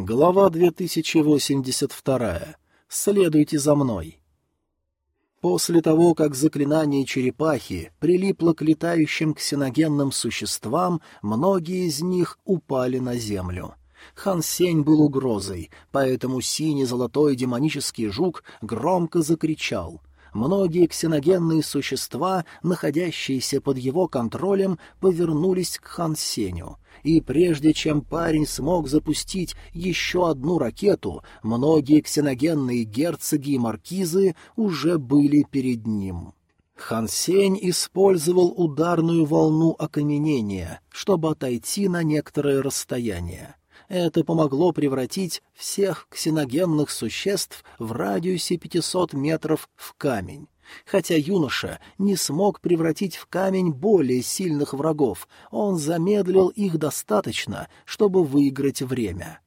Глава 2082. Следуйте за мной. После того, как заклинание черепахи прилипло к летающим ксеногенным существам, многие из них упали на землю. Хан Сень был угрозой, поэтому синий-золотой демонический жук громко закричал. Многие ксеногенные существа, находящиеся под его контролем, повернулись к Хан Сеню — и прежде чем парень смог запустить еще одну ракету, многие ксеногенные герцоги и маркизы уже были перед ним. Хан Сень использовал ударную волну окаменения, чтобы отойти на некоторое расстояние. Это помогло превратить всех ксеногенных существ в радиусе 500 метров в камень. Хотя юноша не смог превратить в камень более сильных врагов, он замедлил их достаточно, чтобы выиграть время.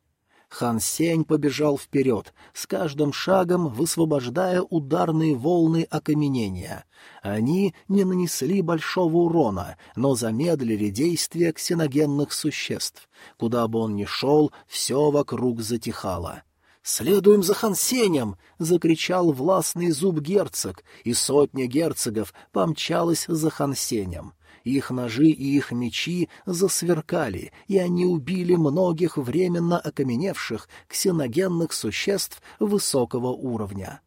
Хан Сень побежал вперед, с каждым шагом высвобождая ударные волны окаменения. Они не нанесли большого урона, но замедлили действия ксеногенных существ. Куда бы он ни шел, все вокруг затихало. «Следуем за Хансенем!» — закричал властный зуб герцог, и сотня герцогов помчалась за Хансенем. Их ножи и их мечи засверкали, и они убили многих временно окаменевших ксеногенных существ высокого уровня.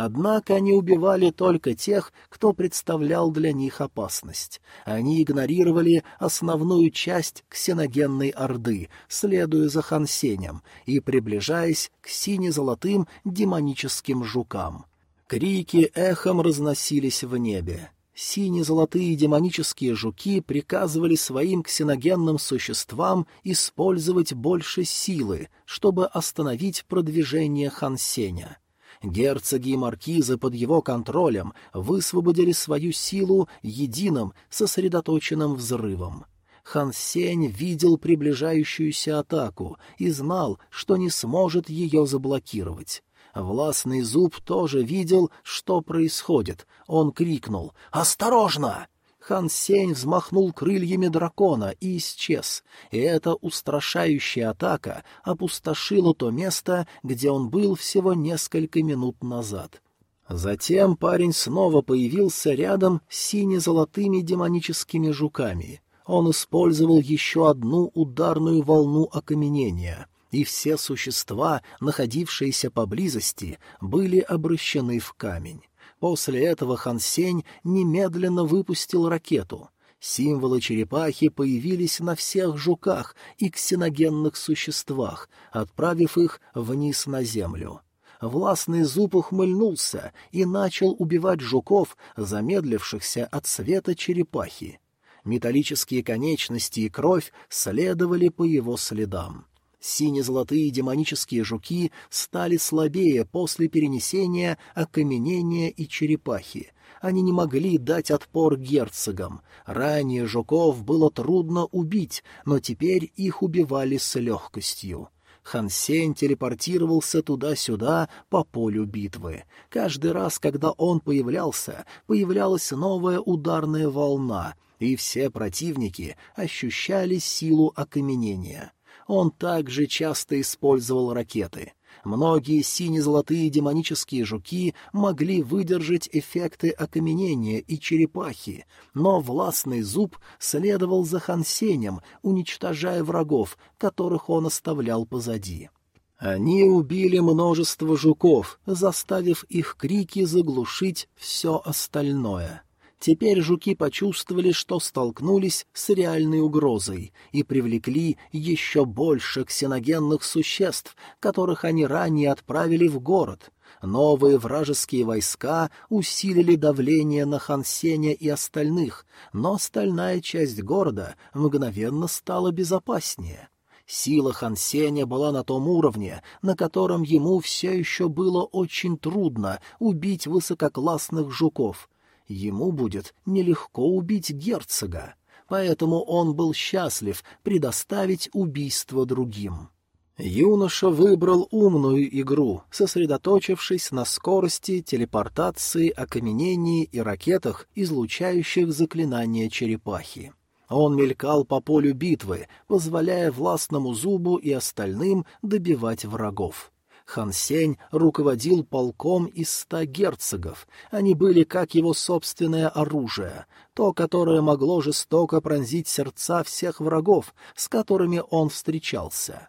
Однако они убивали только тех, кто представлял для них опасность. Они игнорировали основную часть ксеногенной орды, следуя за Хансенем и приближаясь к сине-золотым демоническим жукам. Крики эхом разносились в небе. Сине-золотые демонические жуки приказывали своим ксеногенным существам использовать больше силы, чтобы остановить продвижение Хансеня. Герцоги и маркизы под его контролем высвободили свою силу единым, сосредоточенным взрывом. Хан Сень видел приближающуюся атаку и знал, что не сможет ее заблокировать. Властный зуб тоже видел, что происходит. Он крикнул «Осторожно!» Хан Сень взмахнул крыльями дракона и исчез, и эта устрашающая атака опустошила то место, где он был всего несколько минут назад. Затем парень снова появился рядом с сине-золотыми демоническими жуками. Он использовал еще одну ударную волну окаменения — и все существа, находившиеся поблизости, были обращены в камень. После этого Хан Сень немедленно выпустил ракету. Символы черепахи появились на всех жуках и ксеногенных существах, отправив их вниз на землю. Властный зуб ухмыльнулся и начал убивать жуков, замедлившихся от света черепахи. Металлические конечности и кровь следовали по его следам. Сине-золотые демонические жуки стали слабее после перенесения окаменения и черепахи. Они не могли дать отпор герцогам. Ранее жуков было трудно убить, но теперь их убивали с легкостью. Хансен телепортировался туда-сюда по полю битвы. Каждый раз, когда он появлялся, появлялась новая ударная волна, и все противники ощущали силу окаменения. Он также часто использовал ракеты. Многие сине-золотые демонические жуки могли выдержать эффекты окаменения и черепахи, но властный зуб следовал за Хансенем, уничтожая врагов, которых он оставлял позади. Они убили множество жуков, заставив их крики заглушить все остальное. Теперь жуки почувствовали, что столкнулись с реальной угрозой и привлекли еще больше ксеногенных существ, которых они ранее отправили в город. Новые вражеские войска усилили давление на Хансеня и остальных, но остальная часть города мгновенно стала безопаснее. Сила Хансеня была на том уровне, на котором ему все еще было очень трудно убить высококлассных жуков — Ему будет нелегко убить герцога, поэтому он был счастлив предоставить убийство другим. Юноша выбрал умную игру, сосредоточившись на скорости, телепортации, окаменении и ракетах, излучающих заклинания черепахи. Он мелькал по полю битвы, позволяя властному зубу и остальным добивать врагов. Хан Сень руководил полком из ста герцогов. Они были как его собственное оружие, то, которое могло жестоко пронзить сердца всех врагов, с которыми он встречался.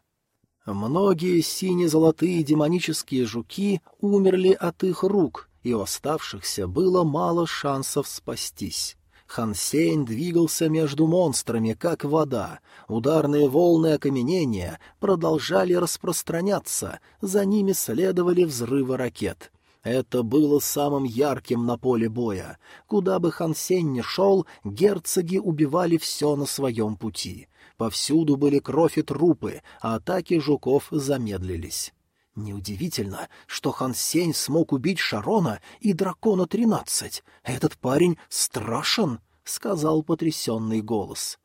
Многие сине-золотые демонические жуки умерли от их рук, и у оставшихся было мало шансов спастись. Хансейн двигался между монстрами, как вода. Ударные волны окаменения продолжали распространяться, за ними следовали взрывы ракет. Это было самым ярким на поле боя. Куда бы Хансень ни шел, герцоги убивали все на своем пути. Повсюду были кровь и трупы, а атаки жуков замедлились. Неудивительно, что Хан Сень смог убить Шарона и Дракона Тринадцать. Этот парень страшен, — сказал потрясенный голос.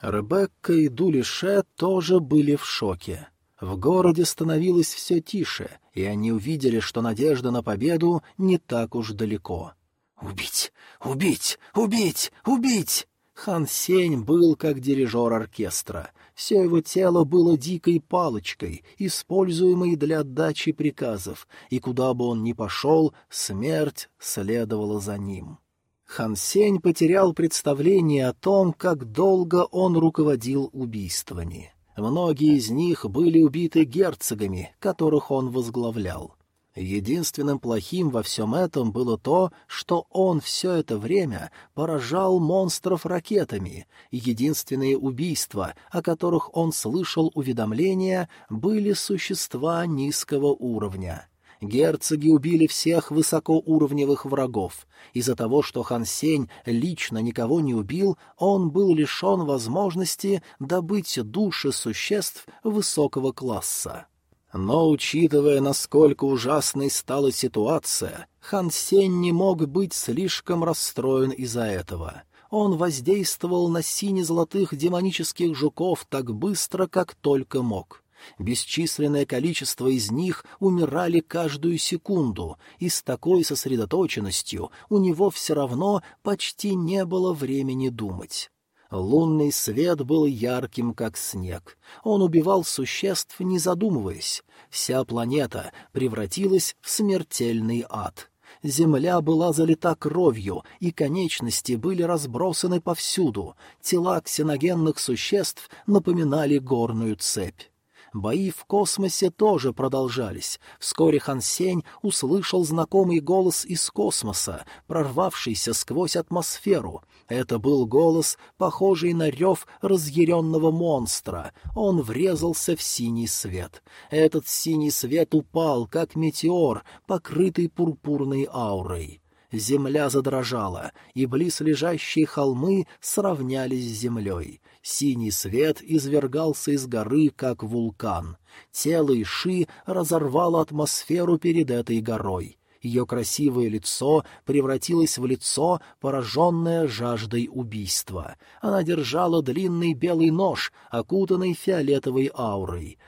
Ребекка и Дулише тоже были в шоке. В городе становилось все тише, и они увидели, что надежда на победу не так уж далеко. «Убить! Убить! Убить! Убить!» Хан Сень был как дирижер оркестра. Все его тело было дикой палочкой, используемой для отдачи приказов, и куда бы он ни пошел, смерть следовала за ним. Хан Сень потерял представление о том, как долго он руководил убийствами. Многие из них были убиты герцогами, которых он возглавлял. Единственным плохим во всем этом было то, что он все это время поражал монстров ракетами, единственные убийства, о которых он слышал уведомления, были существа низкого уровня. Герцоги убили всех высокоуровневых врагов. Из-за того, что Хан Сень лично никого не убил, он был лишен возможности добыть души существ высокого класса. Но, учитывая, насколько ужасной стала ситуация, Хан Сень не мог быть слишком расстроен из-за этого. Он воздействовал на сине-золотых демонических жуков так быстро, как только мог. Бесчисленное количество из них умирали каждую секунду, и с такой сосредоточенностью у него все равно почти не было времени думать. Лунный свет был ярким, как снег. Он убивал существ, не задумываясь. Вся планета превратилась в смертельный ад. Земля была залита кровью, и конечности были разбросаны повсюду. Тела ксеногенных существ напоминали горную цепь. Бои в космосе тоже продолжались. Вскоре Хан Сень услышал знакомый голос из космоса, прорвавшийся сквозь атмосферу. Это был голос, похожий на рев разъяренного монстра. Он врезался в синий свет. Этот синий свет упал, как метеор, покрытый пурпурной аурой. Земля задрожала, и близ лежащие холмы сравнялись с землей. Синий свет извергался из горы, как вулкан. Тело Иши разорвало атмосферу перед этой горой. Ее красивое лицо превратилось в лицо, пораженное жаждой убийства. Она держала длинный белый нож, окутанный фиолетовой аурой.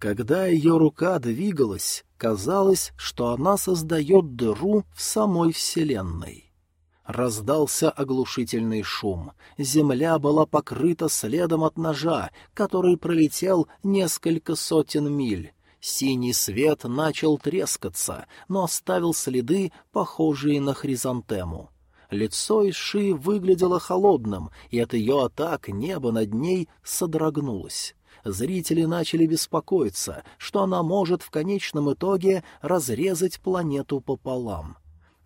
Когда ее рука двигалась, казалось, что она создает дыру в самой Вселенной. Раздался оглушительный шум. Земля была покрыта следом от ножа, который пролетел несколько сотен миль. Синий свет начал трескаться, но оставил следы, похожие на хризантему. Лицо Иши выглядело холодным, и от ее атак небо над ней содрогнулось. Зрители начали беспокоиться, что она может в конечном итоге разрезать планету пополам.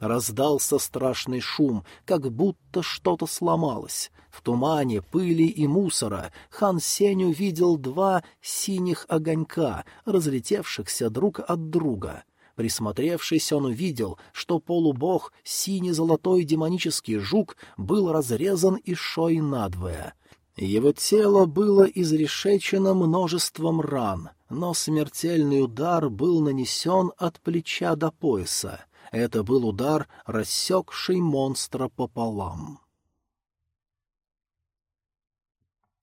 Раздался страшный шум, как будто что-то сломалось. В тумане, пыли и мусора хан Сень увидел два синих огонька, разлетевшихся друг от друга. Присмотревшись, он увидел, что полубог, синий-золотой демонический жук, был разрезан и шой надвое. Его тело было изрешечено множеством ран, но смертельный удар был нанесен от плеча до пояса. Это был удар, рассекший монстра пополам.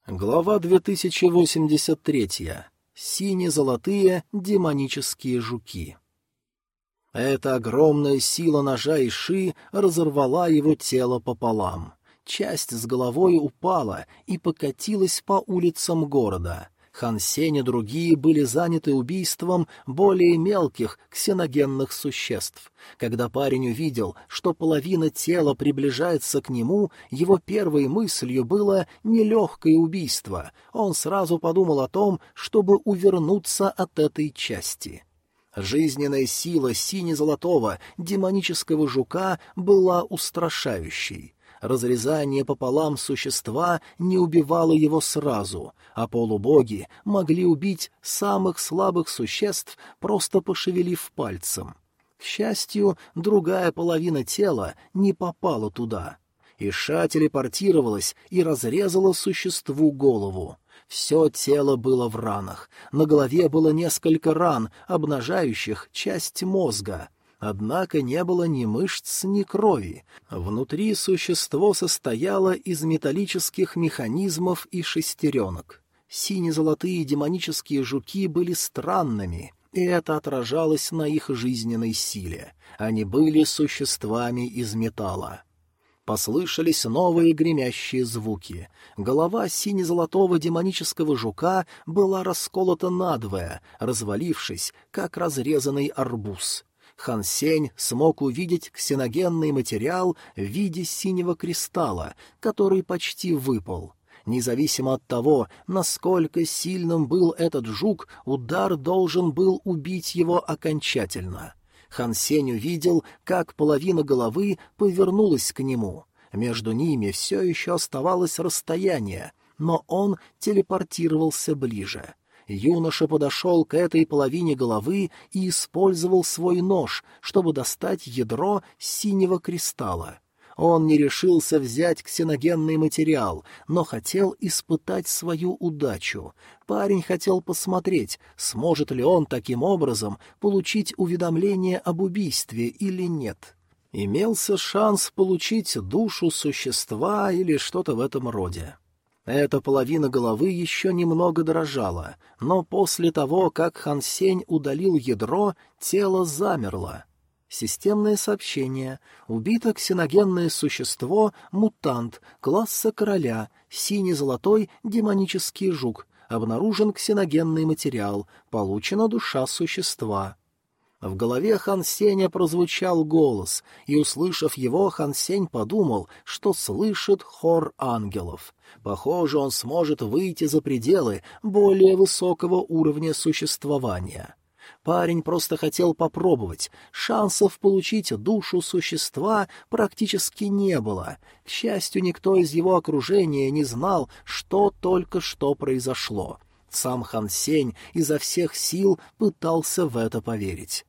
Глава 2083. Сине-золотые демонические жуки. Эта огромная сила ножа Иши разорвала его тело пополам. часть с головой упала и покатилась по улицам города. Хан Сень и другие были заняты убийством более мелких ксеногенных существ. Когда парень увидел, что половина тела приближается к нему, его первой мыслью было нелегкое убийство. Он сразу подумал о том, чтобы увернуться от этой части. Жизненная сила сине-золотого демонического жука была устрашающей. Разрезание пополам существа не убивало его сразу, а полубоги могли убить самых слабых существ, просто пошевелив пальцем. К счастью, другая половина тела не попала туда. Иша телепортировалась и разрезала существу голову. Все тело было в ранах. На голове было несколько ран, обнажающих часть мозга — Однако не было ни мышц, ни крови. Внутри существо состояло из металлических механизмов и шестеренок. Сине-золотые демонические жуки были странными, и это отражалось на их жизненной силе. Они были существами из металла. Послышались новые гремящие звуки. Голова сине-золотого демонического жука была расколота надвое, развалившись, как разрезанный арбуз. Хан Сень смог увидеть ксеногенный материал в виде синего кристалла, который почти выпал. Независимо от того, насколько сильным был этот жук, удар должен был убить его окончательно. Хан Сень увидел, как половина головы повернулась к нему. Между ними все еще оставалось расстояние, но он телепортировался ближе. Юноша подошел к этой половине головы и использовал свой нож, чтобы достать ядро синего кристалла. Он не решился взять ксеногенный материал, но хотел испытать свою удачу. Парень хотел посмотреть, сможет ли он таким образом получить уведомление об убийстве или нет. Имелся шанс получить душу существа или что-то в этом роде. Эта половина головы еще немного дрожала, но после того, как Хан Сень удалил ядро, тело замерло. Системное сообщение. Убито ксеногенное существо, мутант, класса короля, синий-золотой демонический жук. Обнаружен ксеногенный материал, получена душа существа. В голове Хан Сеня прозвучал голос, и, услышав его, Хан Сень подумал, что слышит хор ангелов. Похоже, он сможет выйти за пределы более высокого уровня существования. Парень просто хотел попробовать. Шансов получить душу существа практически не было. К счастью, никто из его окружения не знал, что только что произошло. Сам Хан Сень изо всех сил пытался в это поверить.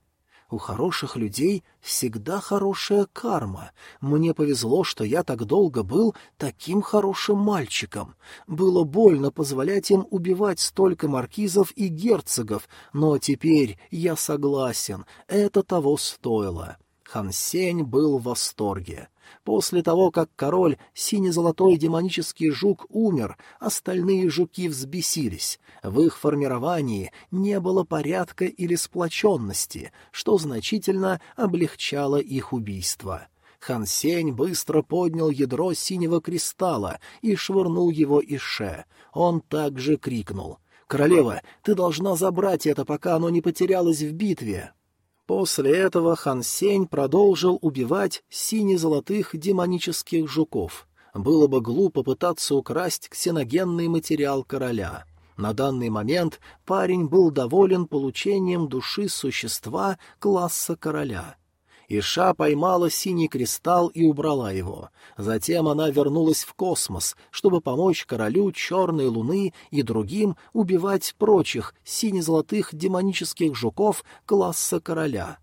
У хороших людей всегда хорошая карма. Мне повезло, что я так долго был таким хорошим мальчиком. Было больно позволять им убивать столько маркизов и герцогов, но теперь я согласен, это того стоило. Хан Сень был в восторге. После того, как король, сине-золотой демонический жук, умер, остальные жуки взбесились. В их формировании не было порядка или сплоченности, что значительно облегчало их убийство. Хан Сень быстро поднял ядро синего кристалла и швырнул его Ише. Он также крикнул. «Королева, ты должна забрать это, пока оно не потерялось в битве!» После этого Хан Сень продолжил убивать сине-золотых демонических жуков. Было бы глупо пытаться украсть ксеногенный материал короля. На данный момент парень был доволен получением души существа класса короля — Иша поймала синий кристалл и убрала его. Затем она вернулась в космос, чтобы помочь королю Черной Луны и другим убивать прочих сине-золотых демонических жуков класса короля.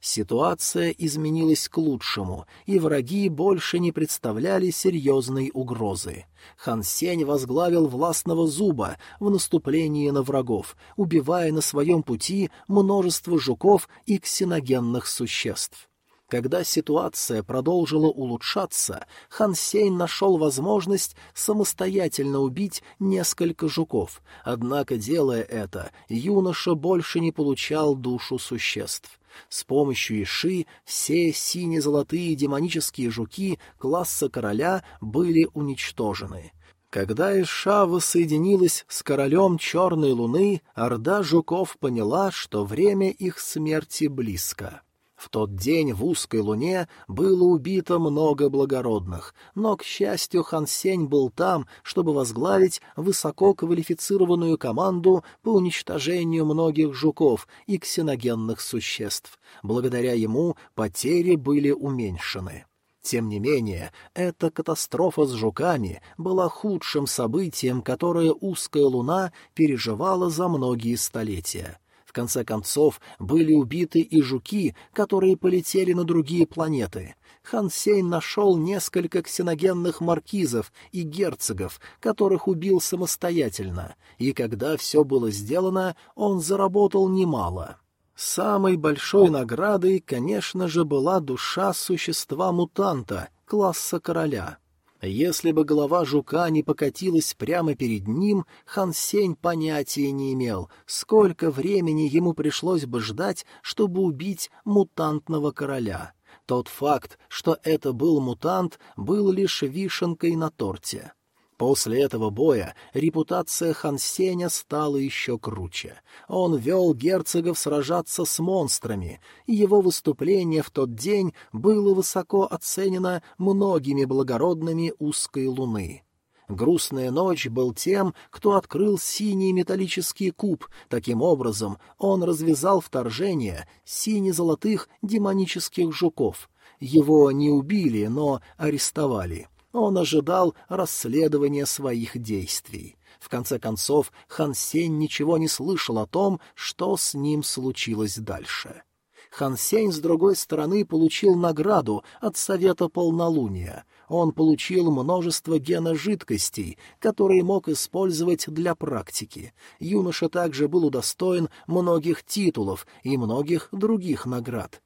Ситуация изменилась к лучшему, и враги больше не представляли серьезной угрозы. Хан Сень возглавил властного зуба в наступлении на врагов, убивая на своем пути множество жуков и ксеногенных существ. Когда ситуация продолжила улучшаться, Хан Сень нашел возможность самостоятельно убить несколько жуков, однако, делая это, юноша больше не получал душу существ. С помощью Иши все сине-золотые демонические жуки класса короля были уничтожены. Когда Иша воссоединилась с королем Черной Луны, Орда жуков поняла, что время их смерти близко. В тот день в узкой луне было убито много благородных, но, к счастью, Хан Сень был там, чтобы возглавить высококвалифицированную команду по уничтожению многих жуков и ксеногенных существ. Благодаря ему потери были уменьшены. Тем не менее, эта катастрофа с жуками была худшим событием, которое узкая луна переживала за многие столетия. В конце концов, были убиты и жуки, которые полетели на другие планеты. Хан Сень нашел несколько ксеногенных маркизов и герцогов, которых убил самостоятельно, и когда все было сделано, он заработал немало. Самой большой наградой, конечно же, была душа существа-мутанта, класса короля — если бы голова жука не покатилась прямо перед ним, Хан Сень понятия не имел, сколько времени ему пришлось бы ждать, чтобы убить мутантного короля. Тот факт, что это был мутант, был лишь вишенкой на торте. После этого боя репутация Хан Сеня стала еще круче. Он вел герцогов сражаться с монстрами, и его выступление в тот день было высоко оценено многими благородными узкой луны. Грустная ночь был тем, кто открыл синий металлический куб. Таким образом, он развязал вторжение сине-золотых демонических жуков. Его не убили, но арестовали. Он ожидал расследования своих действий. В конце концов, Хан Сень ничего не слышал о том, что с ним случилось дальше. Хан Сень, с другой стороны, получил награду от Совета Полнолуния. Он получил множество геножидкостей, которые мог использовать для практики. Юноша также был удостоен многих титулов и многих других наград.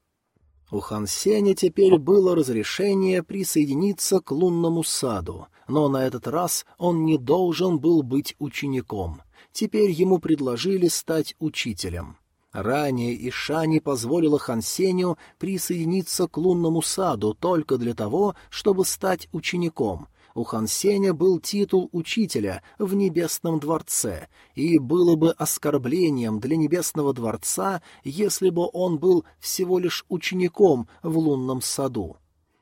У Хан Сеня теперь было разрешение присоединиться к лунному саду, но на этот раз он не должен был быть учеником. Теперь ему предложили стать учителем. Ранее Иша не позволила Хан Сеню присоединиться к лунному саду только для того, чтобы стать учеником, у Хан Сеня был титул учителя в Небесном дворце, и было бы оскорблением для Небесного дворца, если бы он был всего лишь учеником в лунном саду.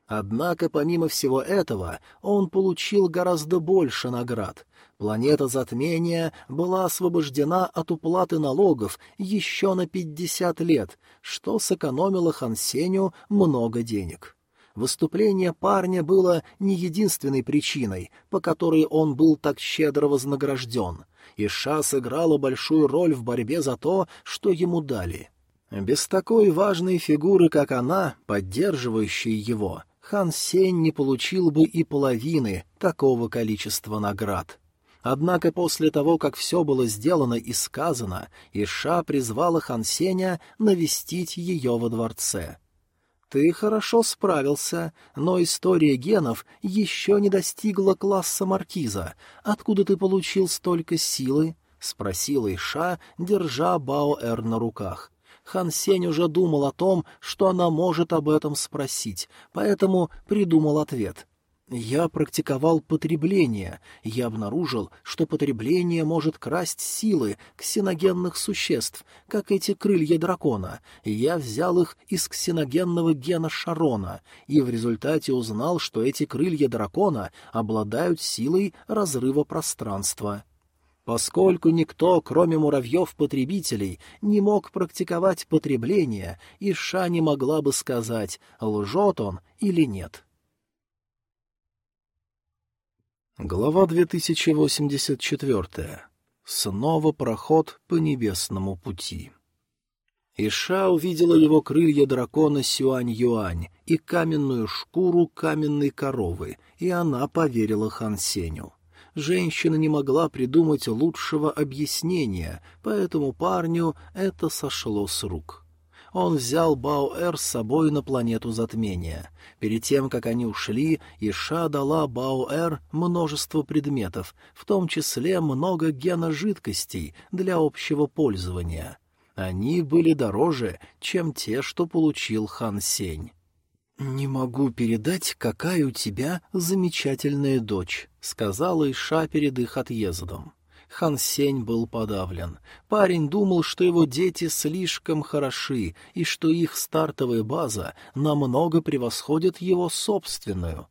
Однако, помимо всего этого, он получил гораздо больше наград. Планета затмения была освобождена от уплаты налогов еще на пятьдесят лет, что сэкономило Хансеню много денег. Выступление парня было не единственной причиной, по которой он был так щедро вознагражден. Иша сыграла большую роль в борьбе за то, что ему дали. Без такой важной фигуры, как она, поддерживающей его, хан Сень не получил бы и половины такого количества наград. Однако после того, как все было сделано и сказано, Иша призвала хан Сеня навестить ее во дворце. Ты хорошо справился, но история генов еще не достигла класса маркиза. Откуда ты получил столько силы? — спросила Иша, держа Баоэр на руках. Хан Сень уже думал о том, что она может об этом спросить, поэтому придумал ответ. Я практиковал потребление. Я обнаружил, что потребление может красть силы ксеногенных существ, как эти крылья дракона. Я взял их из ксеногенного гена Шарона, и в результате узнал, что эти крылья дракона обладают силой разрыва пространства. Поскольку никто, кроме муравьев-потребителей, не мог практиковать потребление, Иша не могла бы сказать, лжет он или нет. Глава 2084. Снова проход по небесному пути. Иша увидела его крылья дракона Сюань-Юань и каменную шкуру каменной коровы, и она поверила Хан Сеню. Женщина не могла придумать лучшего объяснения, поэтому парню это сошло с рук. Он взял Баоэр с собой на планету затмения. Перед тем, как они ушли, Иша дала Баоэр множество предметов, в том числе много гена жидкостей для общего пользования. Они были дороже, чем те, что получил Хан Сень. «Не могу передать, какая у тебя замечательная дочь», — сказала Иша перед их отъездом. Хан Сень был подавлен. Парень думал, что его дети слишком хороши и что их стартовая база намного превосходит его собственную.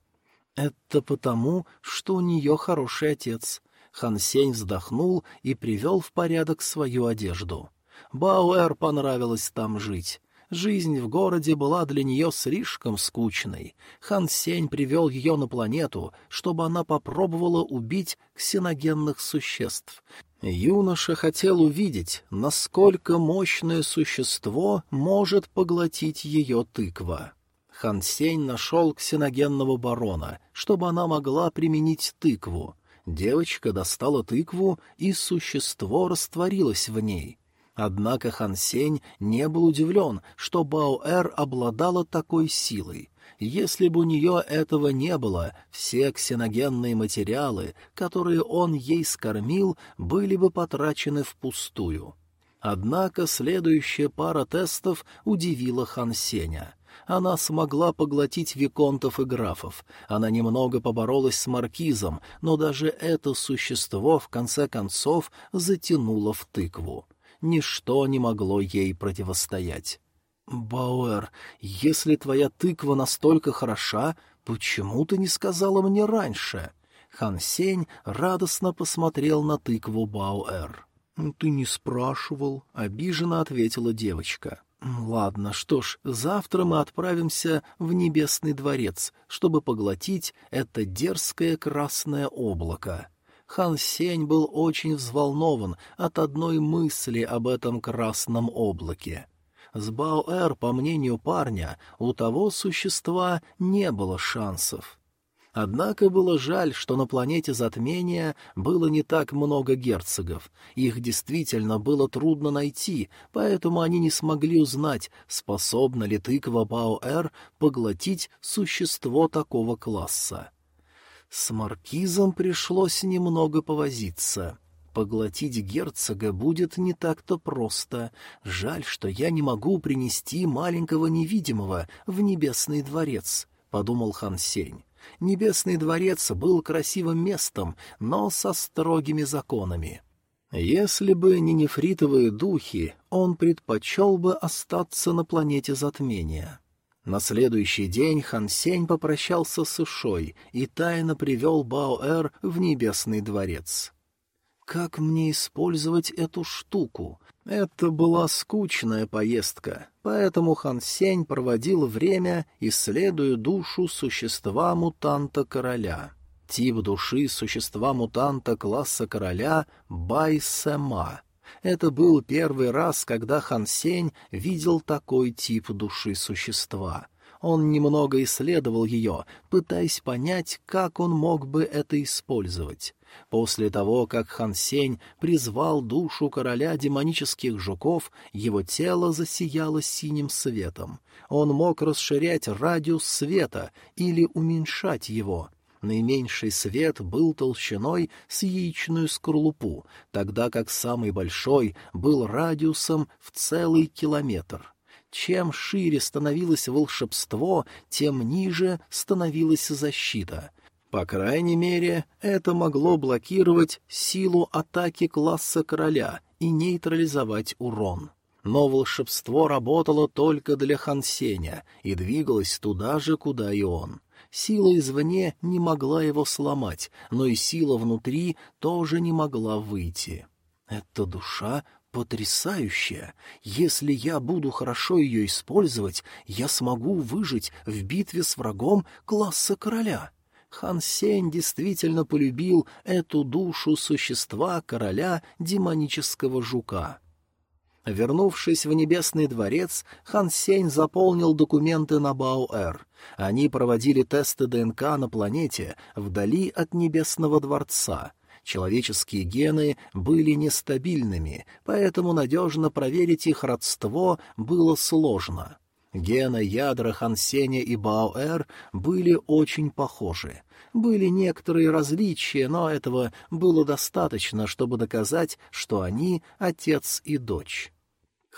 Это потому, что у нее хороший отец. Хан Сень вздохнул и привел в порядок свою одежду. Бауэр понравилось там жить. Жизнь в городе была для нее слишком скучной. Хан Сень привел ее на планету, чтобы она попробовала убить ксеногенных существ. Юноша хотел увидеть, насколько мощное существо может поглотить ее тыква. Хан Сень нашел ксеногенного барона, чтобы она могла применить тыкву. Девочка достала тыкву, и существо растворилось в ней. Однако Хан Сень не был удивлен, что Баоэр обладала такой силой. Если бы у нее этого не было, все ксеногенные материалы, которые он ей скормил, были бы потрачены впустую. Однако следующая пара тестов удивила Хан Сеня. Она смогла поглотить виконтов и графов. Она немного поборолась с маркизом, но даже это существо в конце концов затянуло в тыкву ничто не могло ей противостоять. «Бауэр, если твоя тыква настолько хороша, почему ты не сказала мне раньше?» Хан Сень радостно посмотрел на тыкву Бауэр. «Ты не спрашивал», — обиженно ответила девочка. «Ладно, что ж, завтра мы отправимся в Небесный дворец, чтобы поглотить это дерзкое красное облако». Хан Сень был очень взволнован от одной мысли об этом красном облаке. С Баоэр, по мнению парня, у того существа не было шансов. Однако было жаль, что на планете затмения было не так много герцогов. Их действительно было трудно найти, поэтому они не смогли узнать, способна ли тыква Баоэр поглотить существо такого класса. С маркизом пришлось немного повозиться. Поглотить герцога будет не так-то просто. Жаль, что я не могу принести маленького невидимого в небесный дворец, — подумал Хан Сень. Небесный дворец был красивым местом, но со строгими законами. Если бы не нефритовые духи, он предпочел бы остаться на планете затмения. На следующий день Хан Сень попрощался с Ишой и тайно привел Баоэр в Небесный дворец. Как мне использовать эту штуку? Это была скучная поездка, поэтому Хан Сень проводил время, исследуя душу существа мутанта-короля. Тип души существа-мутанта класса короля — Бай-Сема — это был первый раз, когда Хан Сень видел такой тип души существа. Он немного исследовал ее, пытаясь понять, как он мог бы это использовать. После того, как Хан Сень призвал душу короля демонических жуков, его тело засияло синим светом. Он мог расширять радиус света или уменьшать его — Наименьший свет был толщиной с яичную скорлупу, тогда как самый большой был радиусом в целый километр. Чем шире становилось волшебство, тем ниже становилась защита. По крайней мере, это могло блокировать силу атаки класса короля и нейтрализовать урон. Но волшебство работало только для Хансеня и двигалось туда же, куда и он. Сила извне не могла его сломать, но и сила внутри тоже не могла выйти. Эта душа потрясающая. Если я буду хорошо ее использовать, я смогу выжить в битве с врагом класса короля. Хан Сень действительно полюбил эту душу существа короля демонического жука. Вернувшись в Небесный дворец, Хан Сень заполнил документы на Баоэр. Они проводили тесты ДНК на планете вдали от Небесного дворца. Человеческие гены были нестабильными, поэтому надежно проверить их родство было сложно. Гены ядра Хансеня и Баоэр были очень похожи. Были некоторые различия, но этого было достаточно, чтобы доказать, что они отец и дочь.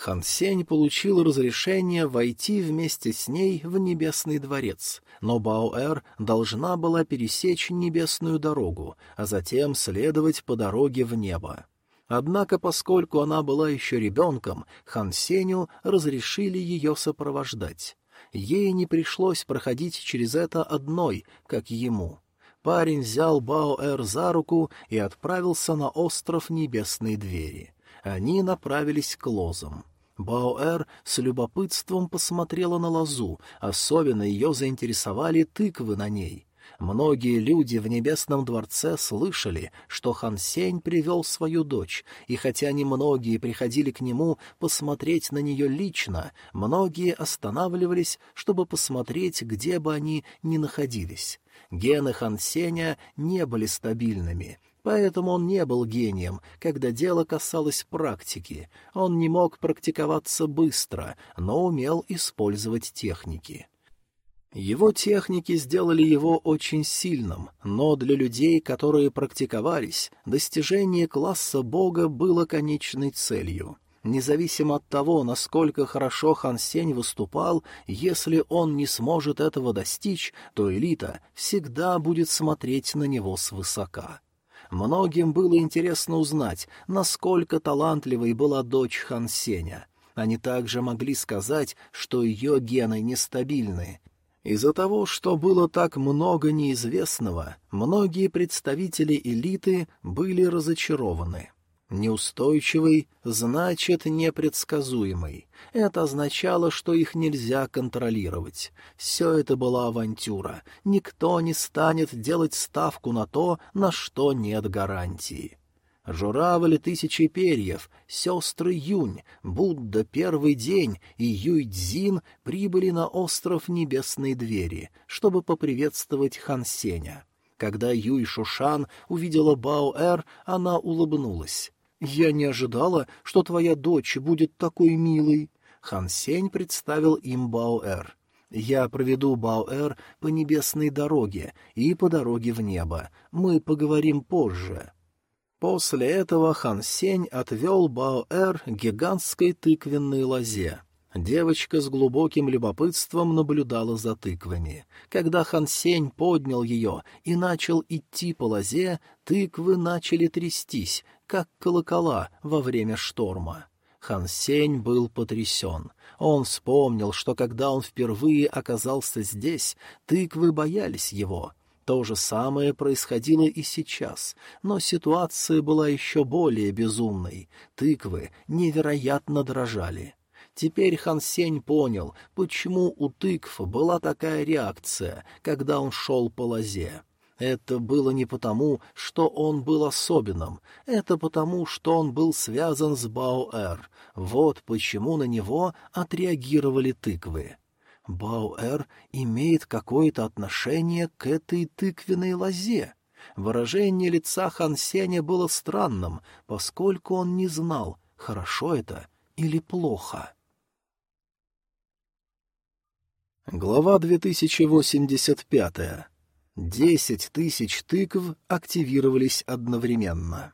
Хан Сень получил разрешение войти вместе с ней в Небесный дворец, но Баоэр должна была пересечь небесную дорогу, а затем следовать по дороге в небо. Однако, поскольку она была еще ребенком, Хан Сеню разрешили ее сопровождать. Ей не пришлось проходить через это одной, как ему. Парень взял Баоэр за руку и отправился на остров Небесной Двери. Они направились к лозам. Баоэр с любопытством посмотрела на лозу, особенно ее заинтересовали тыквы на ней. Многие люди в Небесном дворце слышали, что Хан Сень привел свою дочь, и хотя немногие приходили к нему посмотреть на нее лично, многие останавливались, чтобы посмотреть, где бы они ни находились. Гены Хан Сеня не были стабильными — Поэтому он не был гением, когда дело касалось практики. Он не мог практиковаться быстро, но умел использовать техники. Его техники сделали его очень сильным, но для людей, которые практиковались, достижение класса бога было конечной целью. Независимо от того, насколько хорошо Хан Сень выступал, если он не сможет этого достичь, то элита всегда будет смотреть на него свысока. Многим было интересно узнать, насколько талантливой была дочь Хан Сеня. Они также могли сказать, что ее гены нестабильны. Из-за того, что было так много неизвестного, многие представители элиты были разочарованы. Неустойчивый значит непредсказуемый. Это означало, что их нельзя контролировать. Все это была авантюра. Никто не станет делать ставку на то, на что нет гарантии. Журавль тысячи перьев, сестры Юнь, Будда первый день и Юйцзин прибыли на остров Небесной Двери, чтобы поприветствовать Хан Сеня. Когда Юй Шушан увидела Бао-Эр, она улыбнулась. «Я не ожидала, что твоя дочь будет такой милой». Хан Сень представил им Баоэр. «Я проведу Баоэр по небесной дороге и по дороге в небо. Мы поговорим позже». После этого Хан Сень отвел Баоэр гигантской тыквенной лозе. Девочка с глубоким любопытством наблюдала за тыквами. Когда Хан Сень поднял ее и начал идти по лозе, тыквы начали трястись, как колокола во время шторма. Хан Сень был потрясен. Он вспомнил, что когда он впервые оказался здесь, тыквы боялись его. То же самое происходило и сейчас, но ситуация была еще более безумной. Тыквы невероятно дрожали. Теперь Хан Сень понял, почему у тыкв была такая реакция, когда он шел по лозе. Это было не потому, что он был особенным, это потому, что он был связан с Баоэр. Вот почему на него отреагировали тыквы. Баоэр имеет какое-то отношение к этой тыквенной лозе. Выражение лица Хан Сеня было странным, поскольку он не знал, хорошо это или плохо. Глава 2085. Десять тысяч тыкв активировались одновременно.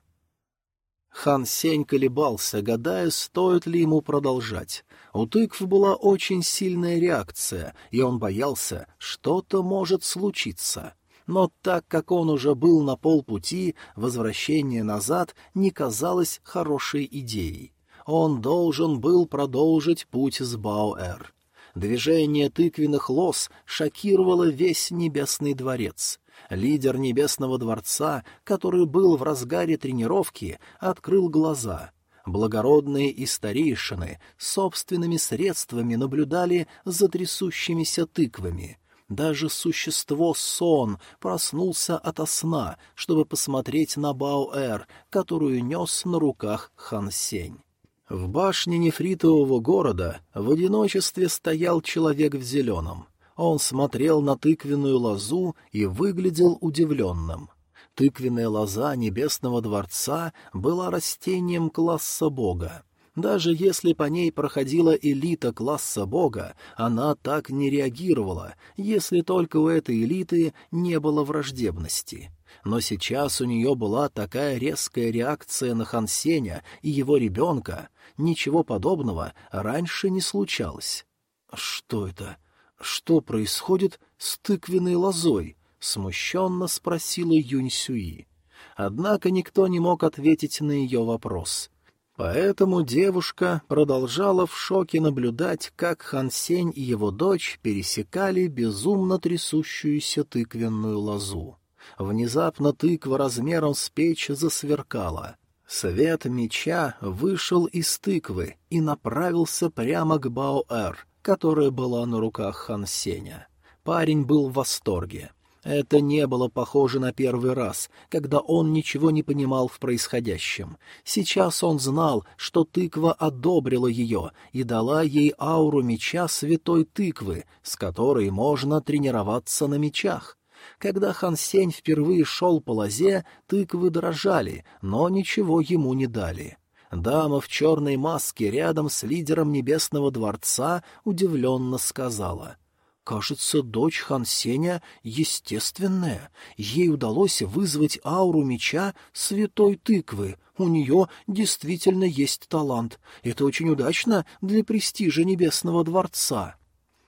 Хан Сень колебался, гадая, стоит ли ему продолжать. У тыкв была очень сильная реакция, и он боялся, что-то может случиться. Но так как он уже был на полпути, возвращение назад не казалось хорошей идеей. Он должен был продолжить путь с Баоэр. Движение тыквенных лос шокировало весь небесный дворец. Лидер небесного дворца, который был в разгаре тренировки, открыл глаза. Благородные и старейшины собственными средствами наблюдали за трясущимися тыквами — даже существо сон проснулся ото сна, чтобы посмотреть на Баоэр, которую нес на руках Хан Сень. В башне нефритового города в одиночестве стоял человек в зеленом. Он смотрел на тыквенную лозу и выглядел удивленным. Тыквенная лоза Небесного Дворца была растением класса Бога. Даже если по ней проходила элита класса бога, она так не реагировала, если только у этой элиты не было враждебности. Но сейчас у нее была такая резкая реакция на Хансеня и его ребенка, ничего подобного раньше не случалось. «Что это? Что происходит с тыквенной лозой?» — смущенно спросила Юнь Сюи. Однако никто не мог ответить на ее вопрос — Поэтому девушка продолжала в шоке наблюдать, как Хан Сень и его дочь пересекали безумно трясущуюся тыквенную лозу. Внезапно тыква размером с печь засверкала. Свет меча вышел из тыквы и направился прямо к Баоэр, которая была на руках Хан Сеня. Парень был в восторге. Это не было похоже на первый раз, когда он ничего не понимал в происходящем. Сейчас он знал, что тыква одобрила ее и дала ей ауру меча святой тыквы, с которой можно тренироваться на мечах. Когда Хан Сень впервые шел по лозе, тыквы дрожали, но ничего ему не дали. Дама в черной маске рядом с лидером Небесного Дворца удивленно сказала — Кажется, дочь Хан Сеня естественная. Ей удалось вызвать ауру меча святой тыквы. У нее действительно есть талант. Это очень удачно для престижа Небесного Дворца.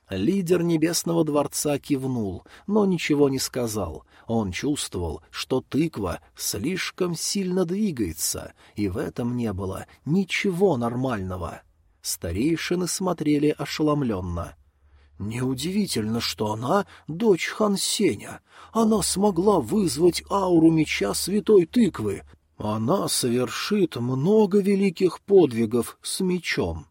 Лидер Небесного Дворца кивнул, но ничего не сказал. Он чувствовал, что тыква слишком сильно двигается, и в этом не было ничего нормального. Старейшины смотрели ошеломленно. Неудивительно, что она — дочь Хан Сеня. Она смогла вызвать ауру меча святой тыквы. Она совершит много великих подвигов с мечом.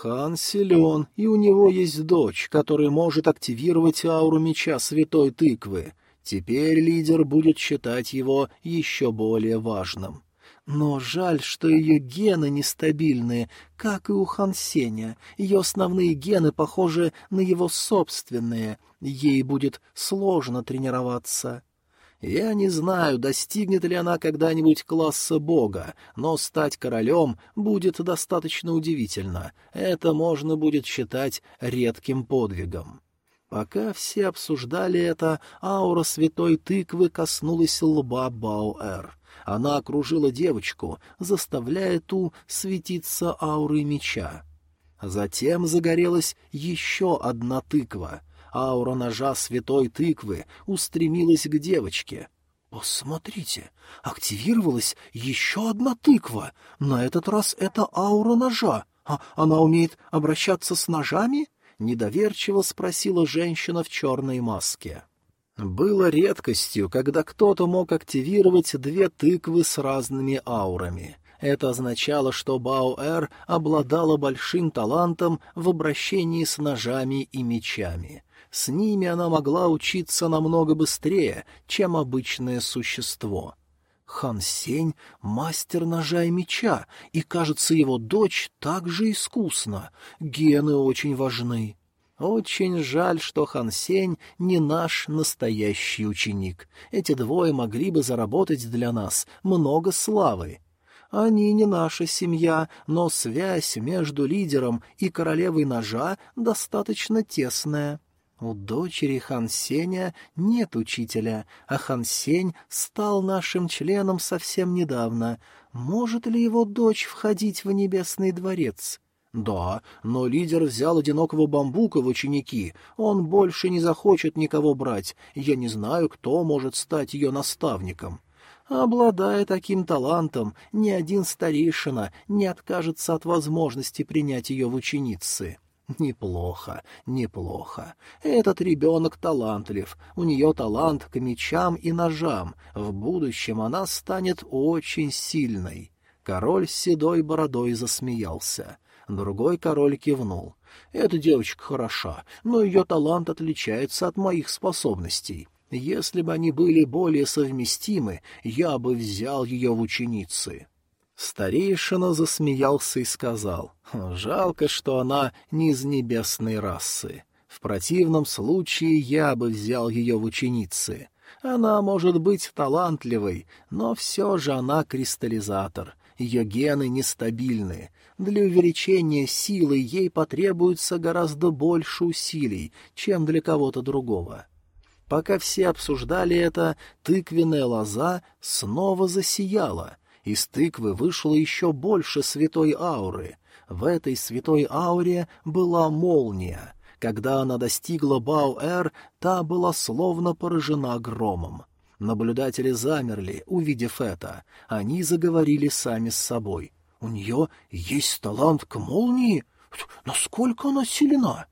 Хан силен, и у него есть дочь, которая может активировать ауру меча святой тыквы. Теперь лидер будет считать его еще более важным. Но жаль, что ее гены нестабильные, как и у Хансеня. Ее основные гены похожи на его собственные. Ей будет сложно тренироваться. Я не знаю, достигнет ли она когда-нибудь класса бога, но стать королем будет достаточно удивительно. Это можно будет считать редким подвигом. Пока все обсуждали это, аура святой тыквы коснулась лба Баоэр. Она окружила девочку, заставляя ту светиться аурой меча. Затем загорелась еще одна тыква. Аура ножа святой тыквы устремилась к девочке. «Посмотрите, активировалась еще одна тыква. На этот раз это аура ножа. А она умеет обращаться с ножами?» — недоверчиво спросила женщина в черной маске. Было редкостью, когда кто-то мог активировать две тыквы с разными аурами. Это означало, что Баоэр обладала большим талантом в обращении с ножами и мечами. С ними она могла учиться намного быстрее, чем обычное существо. Хан Сень — мастер ножа и меча, и, кажется, его дочь также искусна. Гены очень важны. Очень жаль, что Хан Сень не наш настоящий ученик. Эти двое могли бы заработать для нас много славы. Они не наша семья, но связь между лидером и королевой ножа достаточно тесная. У дочери Хан Сеня нет учителя, а Хан Сень стал нашим членом совсем недавно. Может ли его дочь входить в небесный дворец? Да, но лидер взял одинокого бамбука в ученики. Он больше не захочет никого брать. Я не знаю, кто может стать ее наставником. Обладая таким талантом, ни один старейшина не откажется от возможности принять ее в ученицы. Неплохо, неплохо. Этот ребенок талантлив, у нее талант к мечам и ножам. В будущем она станет очень сильной. Король с седой бородой засмеялся. Другой король кивнул. «Эта девочка хороша, но ее талант отличается от моих способностей. Если бы они были более совместимы, я бы взял ее в ученицы». Старейшина засмеялся и сказал, «Жалко, что она не из небесной расы. В противном случае я бы взял ее в ученицы. Она может быть талантливой, но все же она кристаллизатор. Ее гены нестабильны. Для увеличения силы ей потребуется гораздо больше усилий, чем для кого-то другого. Пока все обсуждали это, тыквенная лоза снова засияла. Из тыквы вышло еще больше святой ауры. В этой святой ауре была молния. Когда она достигла Бау-Эр, та была словно поражена громом. Наблюдатели замерли, увидев это. Они заговорили сами с собой. «У нее есть талант к молнии? Насколько она сильна?»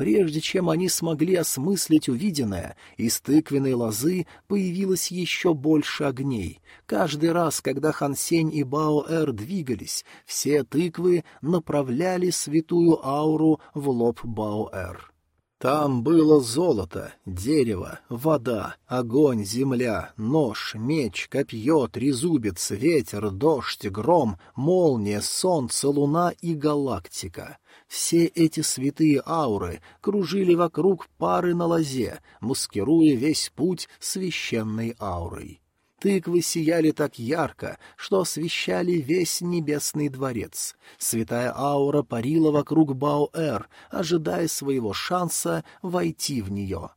Прежде чем они смогли осмыслить увиденное, из тыквенной лозы появилось еще больше огней. Каждый раз, когда Хансень и Баоэр двигались, все тыквы направляли святую ауру в лоб Баоэр. Там было золото, дерево, вода, огонь, земля, нож, меч, копье, трезубец, ветер, дождь, гром, молния, солнце, луна и галактика. Все эти святые ауры кружили вокруг пары на лозе, маскируя весь путь священной аурой. Тыквы сияли так ярко, что освещали весь небесный дворец. Святая аура парила вокруг Баоэр, ожидая своего шанса войти в нее.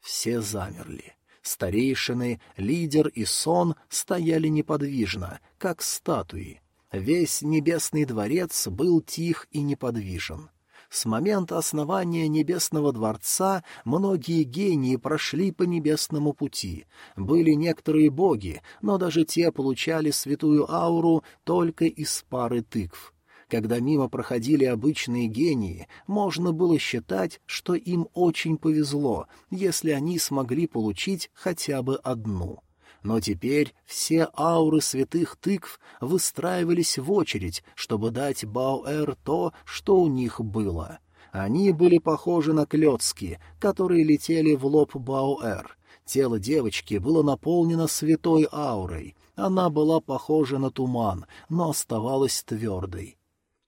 Все замерли. Старейшины, лидер и сон стояли неподвижно, как статуи. Весь небесный дворец был тих и неподвижен. С момента основания Небесного дворца многие гении прошли по небесному пути. Были некоторые боги, но даже те получали святую ауру только из пары тыкв. Когда мимо проходили обычные гении, можно было считать, что им очень повезло, если они смогли получить хотя бы одну — но теперь все ауры святых тыкв выстраивались в очередь, чтобы дать Баоэр то, что у них было. Они были похожи на клетки, которые летели в лоб Баоэр. Тело девочки было наполнено святой аурой. Она была похожа на туман, но оставалась твердой.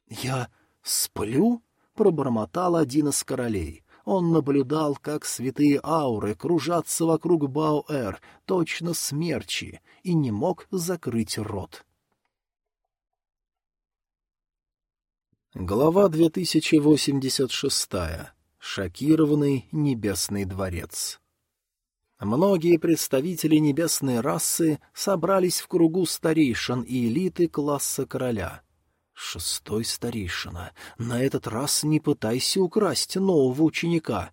«Я сплю?» — пробормотал один из королей. Он наблюдал, как святые ауры кружатся вокруг Баоэр, точно смерчи, и не мог закрыть рот. Глава 2086. Шокированный Небесный дворец. Многие представители небесной расы собрались в кругу старейшин и элиты класса короля — Шестой старейшина, на этот раз не пытайся украсть нового ученика.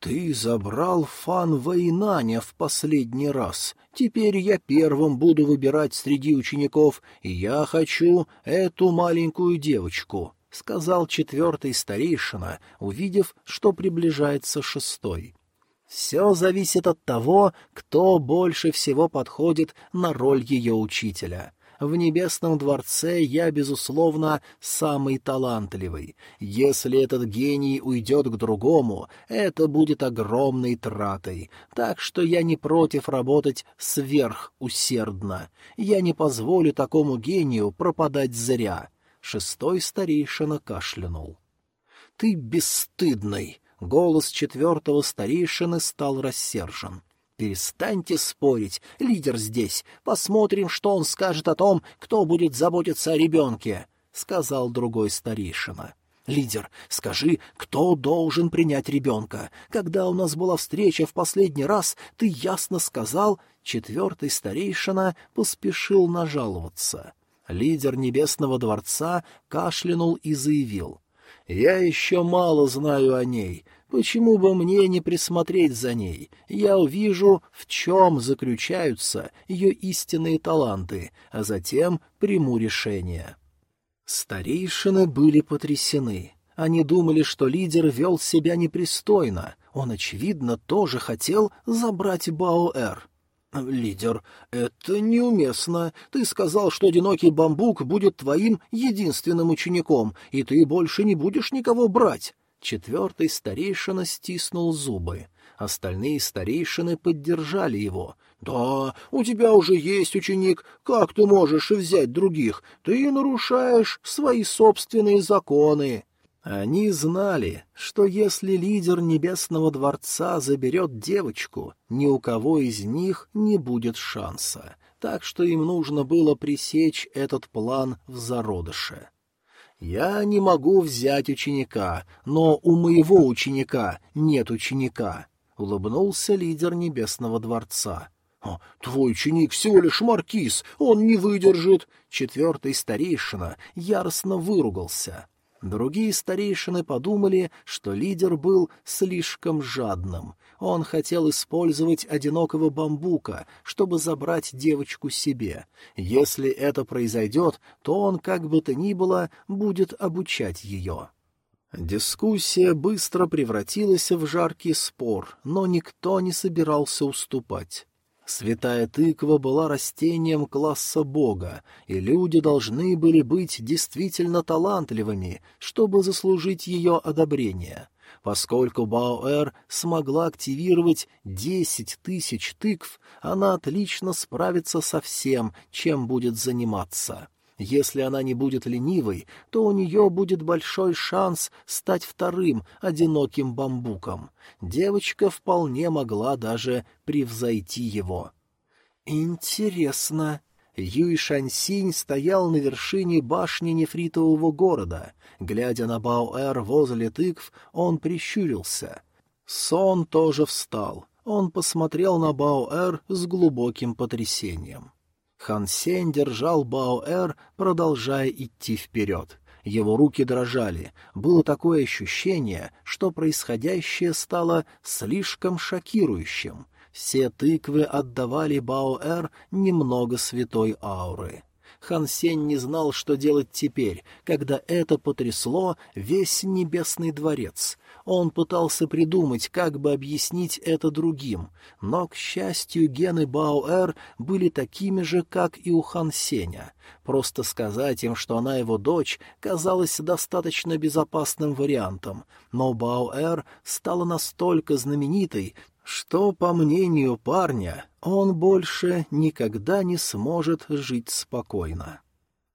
Ты забрал Фан Вейнаня в последний раз. Теперь я первым буду выбирать среди учеников, и я хочу эту маленькую девочку, — сказал четвертый старейшина, увидев, что приближается шестой. Все зависит от того, кто больше всего подходит на роль ее учителя в небесном дворце я, безусловно, самый талантливый. Если этот гений уйдет к другому, это будет огромной тратой. Так что я не против работать сверхусердно. Я не позволю такому гению пропадать зря. Шестой старейшина кашлянул. — Ты бесстыдный! — голос четвертого старейшины стал рассержен. «Перестаньте спорить, лидер здесь. Посмотрим, что он скажет о том, кто будет заботиться о ребенке», — сказал другой старейшина. «Лидер, скажи, кто должен принять ребенка? Когда у нас была встреча в последний раз, ты ясно сказал...» Четвертый старейшина поспешил нажаловаться. Лидер Небесного дворца кашлянул и заявил. «Я еще мало знаю о ней. Почему бы мне не присмотреть за ней? Я увижу, в чем заключаются ее истинные таланты, а затем приму решение. Старейшины были потрясены. Они думали, что лидер вел себя непристойно. Он, очевидно, тоже хотел забрать Баоэр. «Лидер, это неуместно. Ты сказал, что одинокий бамбук будет твоим единственным учеником, и ты больше не будешь никого брать. Четвертый старейшина стиснул зубы. Остальные старейшины поддержали его. «Да, у тебя уже есть ученик. Как ты можешь взять других? Ты нарушаешь свои собственные законы». Они знали, что если лидер Небесного Дворца заберет девочку, ни у кого из них не будет шанса, так что им нужно было пресечь этот план в зародыше. «Я не могу взять ученика, но у моего ученика нет ученика», — улыбнулся лидер Небесного Дворца. «О, твой ученик всего лишь маркиз, он не выдержит!» Четвертый старейшина яростно выругался. Другие старейшины подумали, что лидер был слишком жадным. Он хотел использовать одинокого бамбука, чтобы забрать девочку себе. Если это произойдет, то он, как бы то ни было, будет обучать ее. Дискуссия быстро превратилась в жаркий спор, но никто не собирался уступать. Святая тыква была растением класса бога, и люди должны были быть действительно талантливыми, чтобы заслужить ее одобрение. Поскольку Баоэр смогла активировать десять тысяч тыкв, она отлично справится со всем, чем будет заниматься. Если она не будет ленивой, то у нее будет большой шанс стать вторым одиноким бамбуком. Девочка вполне могла даже превзойти его. «Интересно». Юй Шансинь стоял на вершине башни нефритового города. Глядя на Баоэр возле тыкв, он прищурился. Сон тоже встал. Он посмотрел на Баоэр с глубоким потрясением. Хан Сень держал Баоэр, продолжая идти вперед. Его руки дрожали. Было такое ощущение, что происходящее стало слишком шокирующим. Все тыквы отдавали Баоэр немного святой ауры. Хан Сень не знал, что делать теперь, когда это потрясло весь небесный дворец. Он пытался придумать, как бы объяснить это другим, но, к счастью, гены Баоэр были такими же, как и у Хан Сеня. Просто сказать им, что она его дочь, казалось достаточно безопасным вариантом, но Баоэр стала настолько знаменитой, что, по мнению парня, он больше никогда не сможет жить спокойно.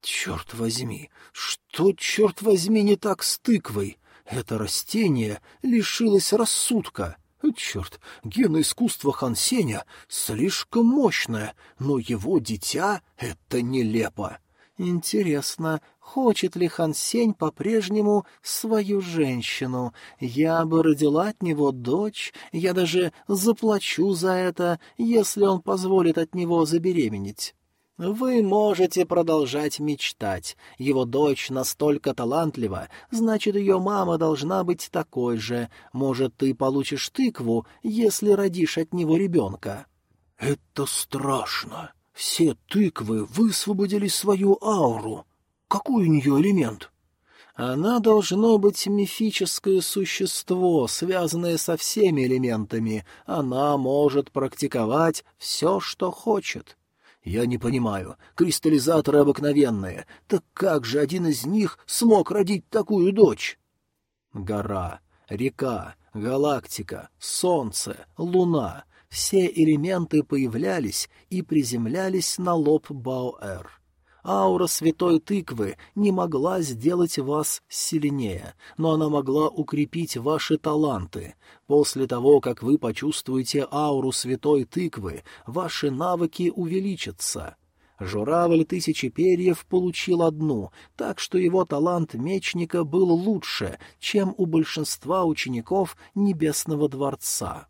«Черт возьми! Что, черт возьми, не так с тыквой? Это растение лишилось рассудка. Черт, геноискусство Хансеня слишком мощное, но его дитя — это нелепо. Интересно, хочет ли Хансень по-прежнему свою женщину? Я бы родила от него дочь, я даже заплачу за это, если он позволит от него забеременеть. Вы можете продолжать мечтать. Его дочь настолько талантлива, значит, ее мама должна быть такой же. Может, ты получишь тыкву, если родишь от него ребенка. — Это страшно. Все тыквы высвободили свою ауру. Какой у нее элемент? Она должно быть мифическое существо, связанное со всеми элементами. Она может практиковать все, что хочет. Я не понимаю, кристаллизаторы обыкновенные, так как же один из них смог родить такую дочь? Гора, река, галактика, солнце, луна — все элементы появлялись и приземлялись на лоб Баоэр. Аура святой тыквы не могла сделать вас сильнее, но она могла укрепить ваши таланты. После того, как вы почувствуете ауру святой тыквы, ваши навыки увеличатся. Журавль тысячи перьев получил одну, так что его талант мечника был лучше, чем у большинства учеников Небесного дворца.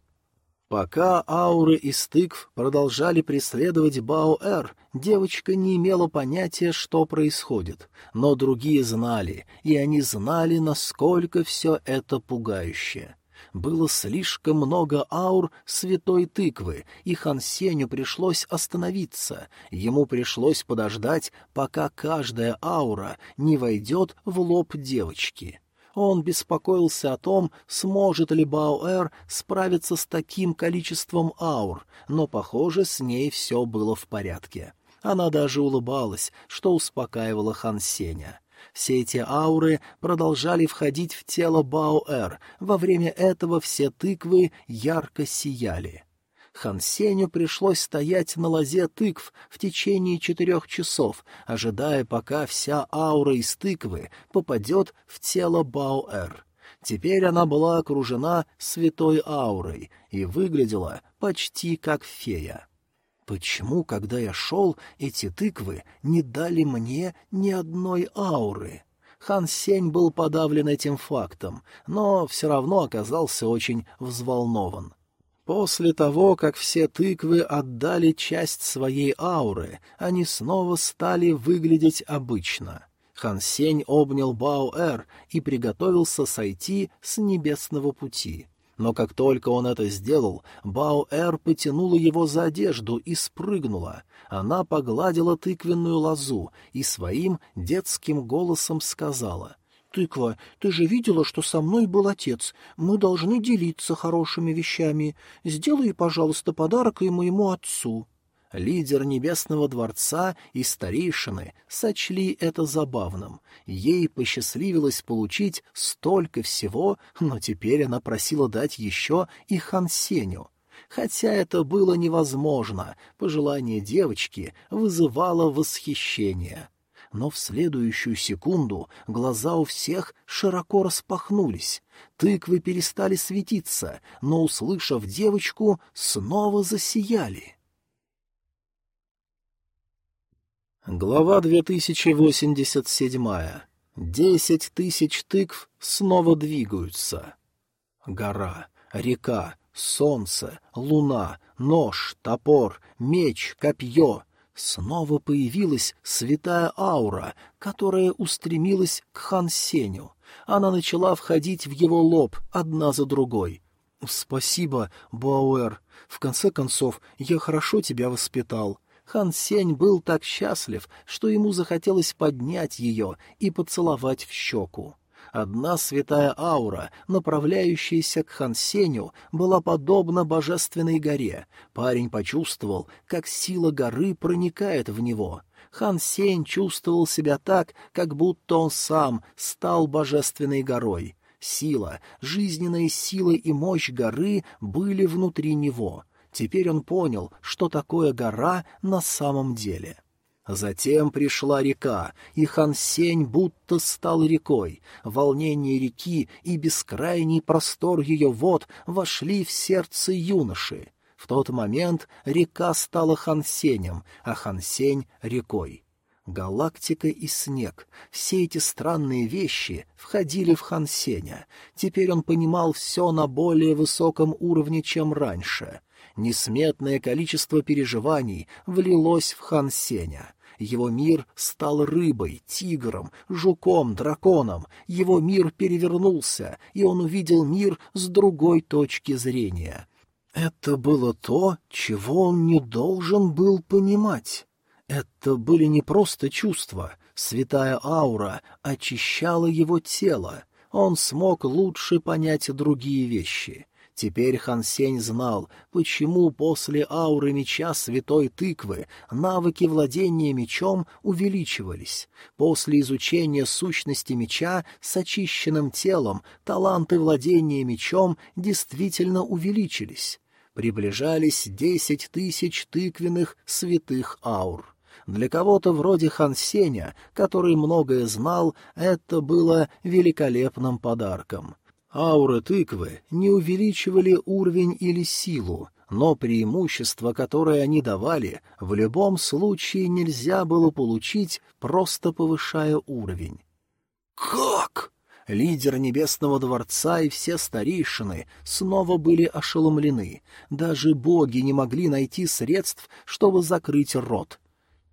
Пока ауры из тыкв продолжали преследовать Баоэр, девочка не имела понятия, что происходит, но другие знали, и они знали, насколько все это пугающе. Было слишком много аур святой тыквы, и Хансеню пришлось остановиться, ему пришлось подождать, пока каждая аура не войдет в лоб девочки. Он беспокоился о том, сможет ли Баоэр справиться с таким количеством аур, но, похоже, с ней все было в порядке. Она даже улыбалась, что успокаивало Хан Сеня. Все эти ауры продолжали входить в тело Баоэр, во время этого все тыквы ярко сияли. Хан Сеню пришлось стоять на лозе тыкв в течение четырех часов, ожидая, пока вся аура из тыквы попадет в тело Баоэр. Теперь она была окружена святой аурой и выглядела почти как фея. Почему, когда я шел, эти тыквы не дали мне ни одной ауры? Хан Сень был подавлен этим фактом, но все равно оказался очень взволнован. После того, как все тыквы отдали часть своей ауры, они снова стали выглядеть обычно. Хан Сень обнял Бао-Эр и приготовился сойти с небесного пути. Но как только он это сделал, Бао-Эр потянула его за одежду и спрыгнула. Она погладила тыквенную лозу и своим детским голосом сказала — «Тыква, ты же видела, что со мной был отец. Мы должны делиться хорошими вещами. Сделай, пожалуйста, подарок и моему отцу» лидер Небесного Дворца и старейшины сочли это забавным. Ей посчастливилось получить столько всего, но теперь она просила дать еще и Хансеню. Хотя это было невозможно, пожелание девочки вызывало восхищение. Но в следующую секунду глаза у всех широко распахнулись. Тыквы перестали светиться, но, услышав девочку, снова засияли. Глава 2087. Десять тысяч тыкв снова двигаются. Гора, река, солнце, луна, нож, топор, меч, копье. Снова появилась святая аура, которая устремилась к Хан Сеню. Она начала входить в его лоб, одна за другой. «Спасибо, Бауэр. В конце концов, я хорошо тебя воспитал. Хан Сень был так счастлив, что ему захотелось поднять ее и поцеловать в щеку. Одна святая аура, направляющаяся к Хан Сеню, была подобна божественной горе. Парень почувствовал, как сила горы проникает в него. Хан Сень чувствовал себя так, как будто он сам стал божественной горой. Сила, жизненная сила и мощь горы были внутри него — Теперь он понял, что такое гора на самом деле. Затем пришла река, и Хансень будто стал рекой. Волнение реки и бескрайний простор ее вод вошли в сердце юноши. В тот момент река стала Хансенем, а Хансень — рекой. Галактика и снег — все эти странные вещи входили в Хансеня. Теперь он понимал все на более высоком уровне, чем раньше — Несметное количество переживаний влилось в Хан Сеня. Его мир стал рыбой, тигром, жуком, драконом. Его мир перевернулся, и он увидел мир с другой точки зрения. Это было то, чего он не должен был понимать. Это были не просто чувства. Святая аура очищала его тело. Он смог лучше понять другие вещи. Теперь Хан Сень знал, почему после ауры меча святой тыквы навыки владения мечом увеличивались. После изучения сущности меча с очищенным телом таланты владения мечом действительно увеличились. Приближались десять тысяч тыквенных святых аур. Для кого-то вроде Хан Сеня, который многое знал, это было великолепным подарком. Ауры тыквы не увеличивали уровень или силу, но преимущество, которое они давали, в любом случае нельзя было получить, просто повышая уровень. «Как?» Лидер Небесного Дворца и все старейшины снова были ошеломлены. Даже боги не могли найти средств, чтобы закрыть рот.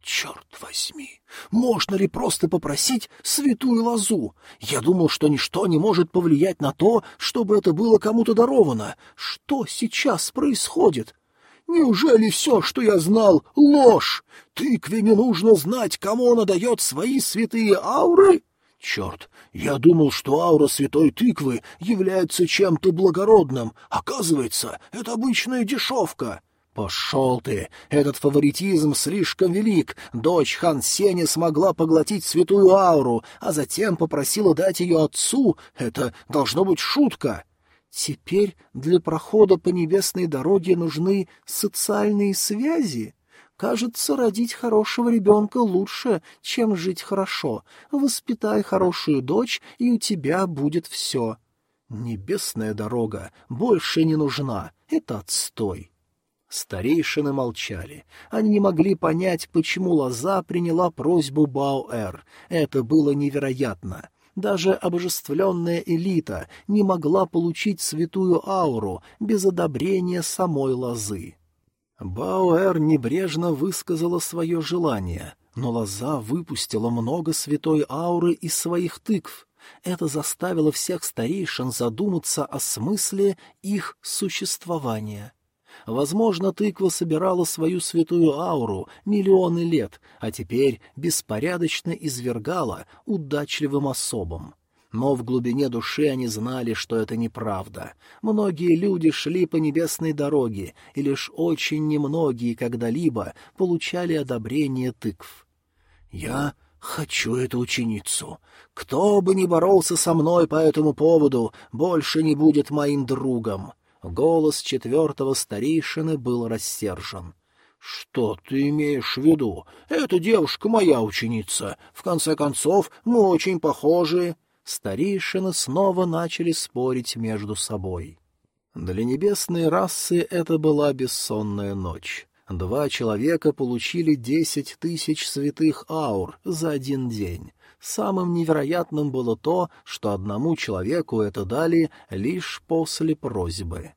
Черт возьми! Можно ли просто попросить святую лозу? Я думал, что ничто не может повлиять на то, чтобы это было кому-то даровано. Что сейчас происходит? Неужели все, что я знал, ложь? Тыкве не нужно знать, кому она дает свои святые ауры? Черт, я думал, что аура святой тыквы является чем-то благородным. Оказывается, это обычная дешевка. «Пошел ты! Этот фаворитизм слишком велик. Дочь Хан Сеня смогла поглотить святую ауру, а затем попросила дать ее отцу. Это должно быть шутка!» Теперь для прохода по небесной дороге нужны социальные связи? Кажется, родить хорошего ребенка лучше, чем жить хорошо. Воспитай хорошую дочь, и у тебя будет все. Небесная дорога больше не нужна. Это отстой. Старейшины молчали. Они не могли понять, почему Лоза приняла просьбу Баоэр. Это было невероятно. Даже обожествленная элита не могла получить святую ауру без одобрения самой Лозы. Бауэр небрежно высказала свое желание, но Лоза выпустила много святой ауры из своих тыкв. Это заставило всех старейшин задуматься о смысле их существования. Возможно, тыква собирала свою святую ауру миллионы лет, а теперь беспорядочно извергала удачливым особам. Но в глубине души они знали, что это неправда. Многие люди шли по небесной дороге, и лишь очень немногие когда-либо получали одобрение тыкв. «Я хочу эту ученицу. Кто бы ни боролся со мной по этому поводу, больше не будет моим другом». Голос четвертого старейшины был рассержен. «Что ты имеешь в виду? Эта девушка моя ученица. В конце концов, мы очень похожи» старейшины снова начали спорить между собой. Для небесной расы это была бессонная ночь. Два человека получили десять тысяч святых аур за один день. Самым невероятным было то, что одному человеку это дали лишь после просьбы.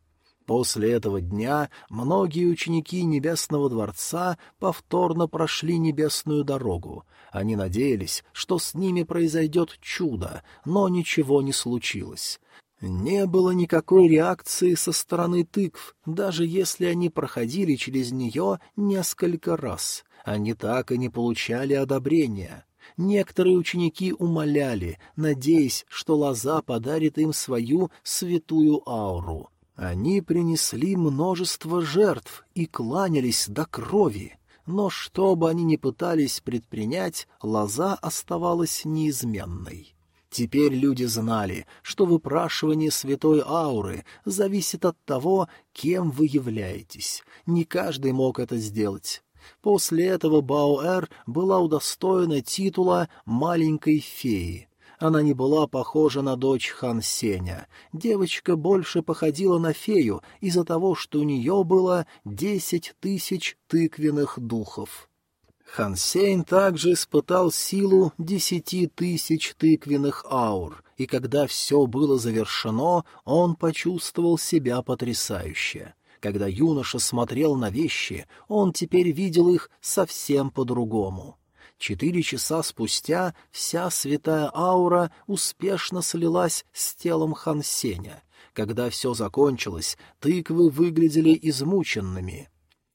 После этого дня многие ученики Небесного Дворца повторно прошли небесную дорогу. Они надеялись, что с ними произойдет чудо, но ничего не случилось. Не было никакой реакции со стороны тыкв, даже если они проходили через нее несколько раз. Они так и не получали одобрения. Некоторые ученики умоляли, надеясь, что лоза подарит им свою святую ауру. Они принесли множество жертв и кланялись до крови, но что бы они ни пытались предпринять, лоза оставалась неизменной. Теперь люди знали, что выпрашивание святой ауры зависит от того, кем вы являетесь. Не каждый мог это сделать. После этого Баоэр была удостоена титула «маленькой феи». Она не была похожа на дочь Хан Сеня. Девочка больше походила на фею из-за того, что у нее было десять тысяч тыквенных духов. Хан Сень также испытал силу десяти тысяч тыквенных аур, и когда все было завершено, он почувствовал себя потрясающе. Когда юноша смотрел на вещи, он теперь видел их совсем по-другому. Четыре часа спустя вся святая аура успешно слилась с телом Хансеня. Когда все закончилось, тыквы выглядели измученными.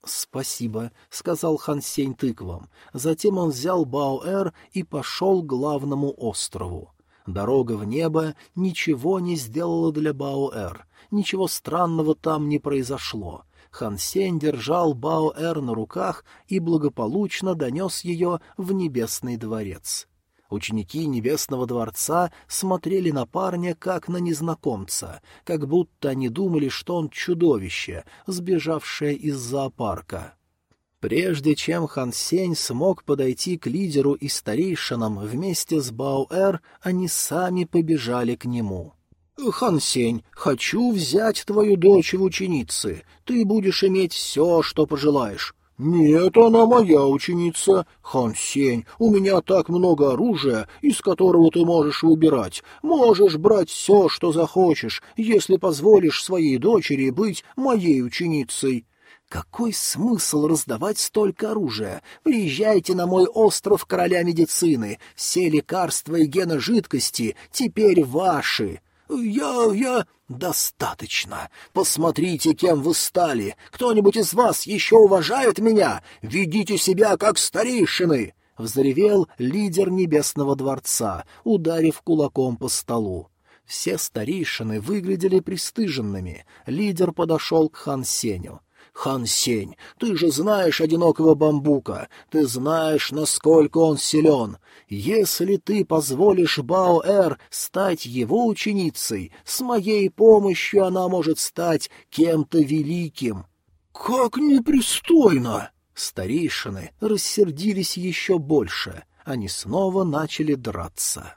«Спасибо», — сказал Хансень тыквам. Затем он взял Баоэр и пошел к главному острову. Дорога в небо ничего не сделала для Баоэр. Ничего странного там не произошло. Хан Сень держал Бао-Эр на руках и благополучно донес ее в Небесный дворец. Ученики Небесного дворца смотрели на парня как на незнакомца, как будто они думали, что он чудовище, сбежавшее из зоопарка. Прежде чем Хан Сень смог подойти к лидеру и старейшинам вместе с Бао-Эр, они сами побежали к нему. «Хан Сень, хочу взять твою дочь в ученицы. Ты будешь иметь все, что пожелаешь». «Нет, она моя ученица. Хан Сень, у меня так много оружия, из которого ты можешь выбирать. Можешь брать все, что захочешь, если позволишь своей дочери быть моей ученицей». «Какой смысл раздавать столько оружия? Приезжайте на мой остров короля медицины. Все лекарства и гены жидкости теперь ваши». «Я... я...» «Достаточно. Посмотрите, кем вы стали. Кто-нибудь из вас еще уважает меня? Ведите себя, как старейшины!» — взревел лидер Небесного Дворца, ударив кулаком по столу. Все старейшины выглядели пристыженными. Лидер подошел к Хан Сеню. Хан Сень, ты же знаешь одинокого бамбука, ты знаешь, насколько он силен. Если ты позволишь Бао-Эр стать его ученицей, с моей помощью она может стать кем-то великим». «Как непристойно!» Старейшины рассердились еще больше. Они снова начали драться.